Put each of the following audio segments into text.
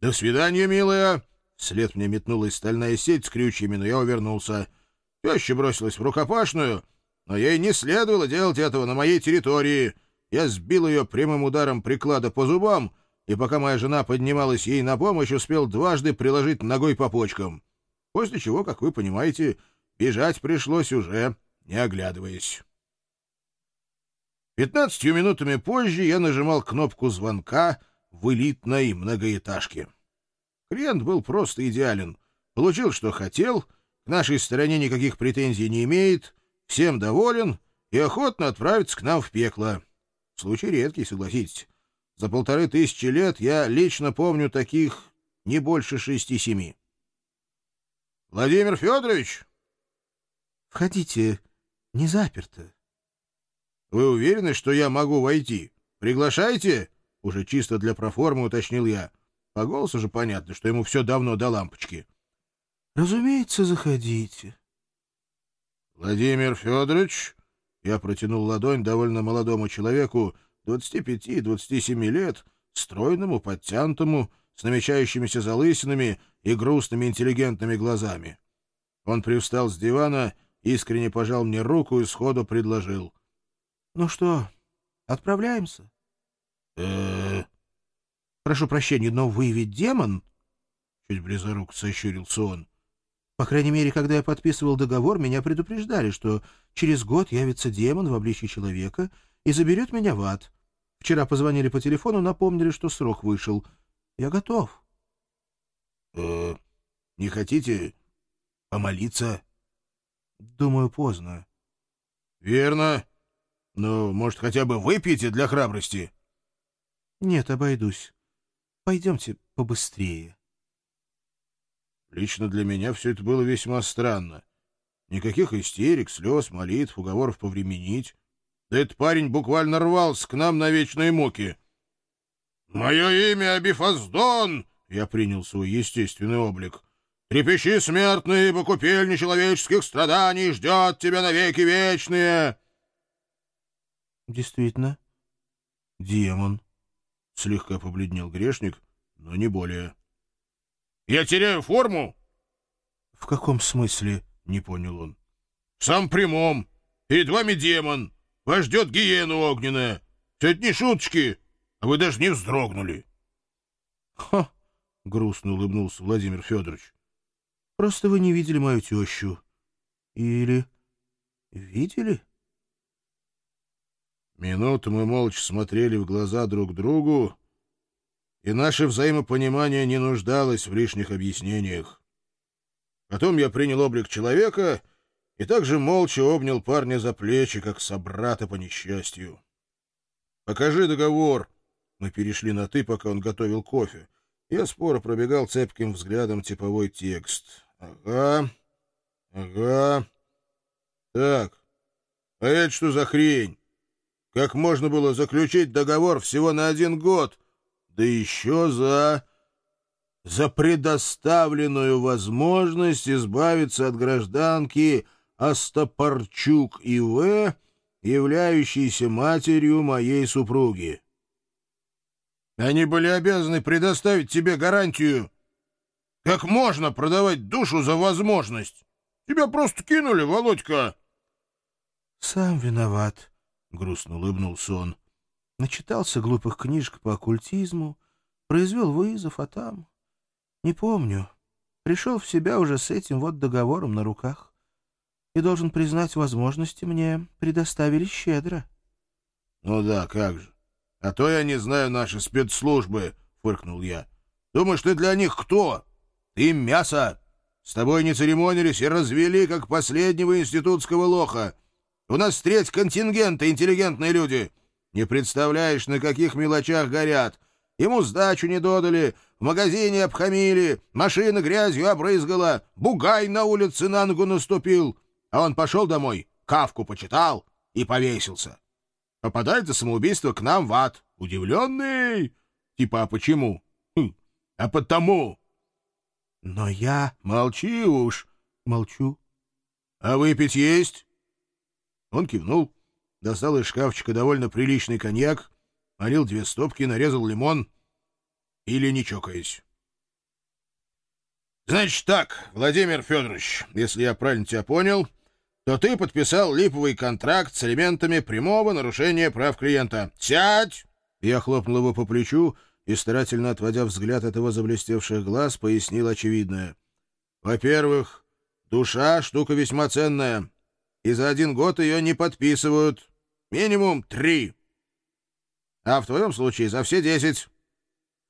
«До свидания, милая!» Вслед мне метнулась стальная сеть с крючьями, но я увернулся. Теща бросилась в рукопашную, но ей не следовало делать этого на моей территории. Я сбил ее прямым ударом приклада по зубам, и пока моя жена поднималась ей на помощь, успел дважды приложить ногой по почкам. После чего, как вы понимаете, бежать пришлось уже, не оглядываясь. Пятнадцатью минутами позже я нажимал кнопку звонка в элитной многоэтажке. Клиент был просто идеален. Получил, что хотел, к нашей стороне никаких претензий не имеет, всем доволен и охотно отправится к нам в пекло. Случай редкий, согласитесь. За полторы тысячи лет я лично помню таких не больше шести-семи. — Владимир Федорович? — Входите, не заперто. — Вы уверены, что я могу войти? Приглашайте? — уже чисто для проформы уточнил я. По голосу же понятно, что ему все давно до лампочки. — Разумеется, заходите. — Владимир Федорович... Я протянул ладонь довольно молодому человеку, 25-27 лет, стройному, подтянутому, с намечающимися залысинами и грустными интеллигентными глазами. Он привстал с дивана, искренне пожал мне руку и сходу предложил. — Ну что, отправляемся? Э Прошу прощения, но вы ведь демон? Чуть близорук сощурился он. По крайней мере, когда я подписывал договор, меня предупреждали, что через год явится демон в обличье человека и заберет меня в ад. Вчера позвонили по телефону, напомнили, что срок вышел. Я готов. э не хотите помолиться? — Думаю, поздно. — Верно. Ну, может, хотя бы выпьете для храбрости? — Нет, обойдусь. Пойдемте побыстрее. Лично для меня все это было весьма странно. Никаких истерик, слез, молитв, уговоров повременить. Да этот парень буквально рвался к нам на вечные муки. «Мое имя Абифаздон!» — я принял свой естественный облик. «Трепещи, смертный, ибо купель нечеловеческих страданий ждет тебя навеки вечные!» «Действительно, демон», — слегка побледнел грешник, но не более. «Я теряю форму?» «В каком смысле?» — не понял он. «В самом прямом. Перед вами демон. Вас ждет гиена огненная. Это не шуточки, а вы даже не вздрогнули». «Ха!» — грустно улыбнулся Владимир Федорович. «Просто вы не видели мою тещу. Или видели?» Минуту мы молча смотрели в глаза друг другу, и наше взаимопонимание не нуждалось в лишних объяснениях. Потом я принял облик человека и также молча обнял парня за плечи, как собрата по несчастью. «Покажи договор!» Мы перешли на «ты», пока он готовил кофе. Я споро пробегал цепким взглядом типовой текст. «Ага, ага. Так, а это что за хрень? Как можно было заключить договор всего на один год?» да еще за... за предоставленную возможность избавиться от гражданки Остапарчук И.В., являющейся матерью моей супруги. Они были обязаны предоставить тебе гарантию. Как можно продавать душу за возможность? Тебя просто кинули, Володька. — Сам виноват, — грустно улыбнулся он. Начитался глупых книжек по оккультизму, произвел вызов, а там... Не помню. Пришел в себя уже с этим вот договором на руках. И должен признать, возможности мне предоставили щедро. — Ну да, как же. А то я не знаю наши спецслужбы, — фыркнул я. — Думаешь, ты для них кто? Ты мясо. С тобой не церемонились и развели, как последнего институтского лоха. У нас треть контингента интеллигентные люди. Не представляешь, на каких мелочах горят. Ему сдачу не додали, в магазине обхамили, машина грязью обрызгала, бугай на улице на ногу наступил. А он пошел домой, кавку почитал и повесился. Попадает за самоубийство к нам в ад. Удивленный? Типа, а почему? Хм, а потому. Но я... Молчи уж. Молчу. А выпить есть? Он кивнул достал из шкафчика довольно приличный коньяк, налил две стопки, нарезал лимон или не чокаясь. Значит так, Владимир Федорович, если я правильно тебя понял, то ты подписал липовый контракт с элементами прямого нарушения прав клиента. Сядь! Я хлопнул его по плечу и, старательно отводя взгляд от его заблестевших глаз, пояснил очевидное. Во-первых, душа — штука весьма ценная, и за один год ее не подписывают. Минимум три. А в твоем случае за все десять.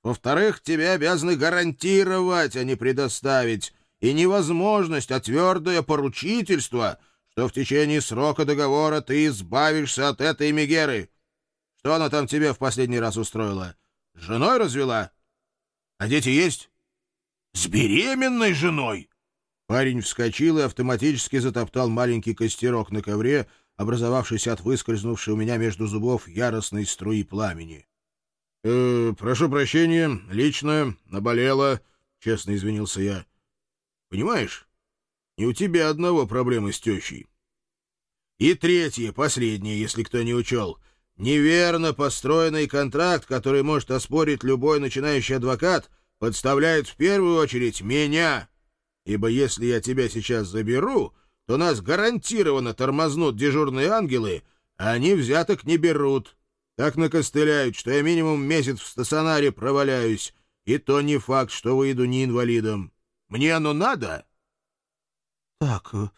Во-вторых, тебе обязаны гарантировать, а не предоставить, и невозможность, а твердое поручительство, что в течение срока договора ты избавишься от этой Мегеры. Что она там тебе в последний раз устроила? С женой развела? А дети есть? С беременной женой? Парень вскочил и автоматически затоптал маленький костерок на ковре, образовавшийся от выскользнувшей у меня между зубов яростной струи пламени. «Э, «Прошу прощения, лично, наболело», — честно извинился я. «Понимаешь, не у тебя одного проблемы с тещей. И третье, последнее, если кто не учел. Неверно построенный контракт, который может оспорить любой начинающий адвокат, подставляет в первую очередь меня. Ибо если я тебя сейчас заберу, то нас гарантированно тормознут дежурные ангелы, а они взяток не берут». Так накостыляют, что я минимум месяц в стационаре проваляюсь, и то не факт, что выйду не инвалидом. Мне оно надо? — Так, э,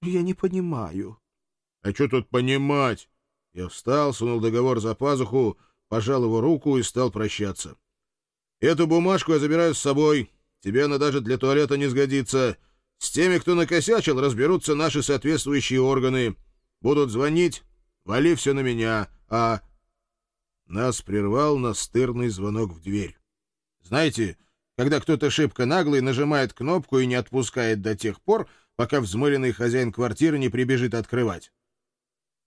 я не понимаю. — А что тут понимать? Я встал, сунул договор за пазуху, пожал его руку и стал прощаться. — Эту бумажку я забираю с собой. Тебе она даже для туалета не сгодится. С теми, кто накосячил, разберутся наши соответствующие органы. Будут звонить, вали все на меня, а нас прервал настырный звонок в дверь. Знаете, когда кто-то шибко наглый нажимает кнопку и не отпускает до тех пор, пока взмыленный хозяин квартиры не прибежит открывать.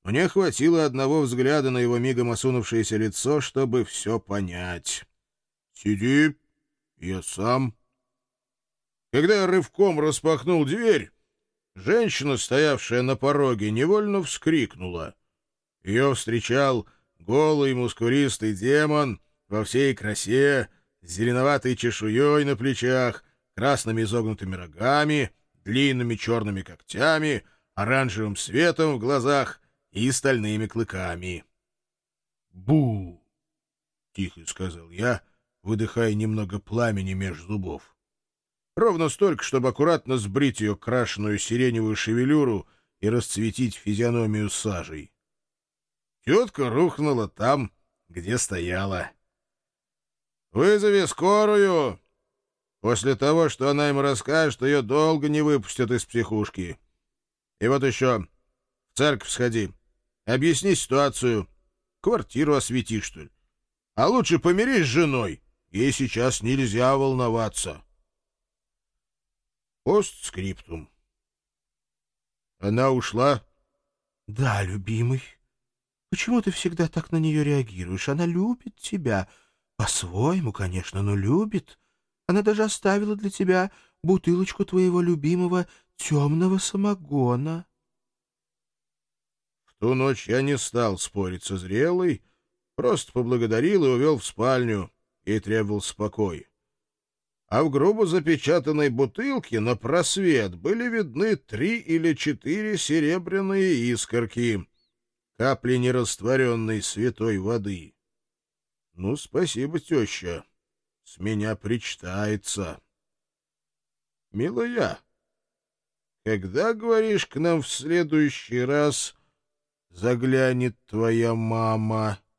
Мне хватило одного взгляда на его мигом осунувшееся лицо, чтобы все понять. «Сиди, я сам». Когда я рывком распахнул дверь, женщина, стоявшая на пороге, невольно вскрикнула. Ее встречал голый мускулистый демон во всей красе, с зеленоватой чешуей на плечах, красными изогнутыми рогами, длинными черными когтями, оранжевым светом в глазах и стальными клыками. «Бу!» — тихо сказал я, выдыхая немного пламени меж зубов. Ровно столько, чтобы аккуратно сбрить ее крашеную сиреневую шевелюру и расцветить физиономию сажей. Тетка рухнула там, где стояла. «Вызови скорую!» После того, что она им расскажет, ее долго не выпустят из психушки. И вот еще. В церковь сходи. Объясни ситуацию. Квартиру освети, что ли. А лучше помирись с женой. Ей сейчас нельзя волноваться. Постскриптум. Она ушла? — Да, любимый. Почему ты всегда так на нее реагируешь? Она любит тебя. По-своему, конечно, но любит. Она даже оставила для тебя бутылочку твоего любимого темного самогона. В ту ночь я не стал спорить со зрелой, просто поблагодарил и увел в спальню и требовал спокой. А в грубо запечатанной бутылке на просвет были видны три или четыре серебряные искорки — капли нерастворенной святой воды. Ну, спасибо, теща, с меня причитается. Милая, когда, говоришь, к нам в следующий раз заглянет твоя мама? —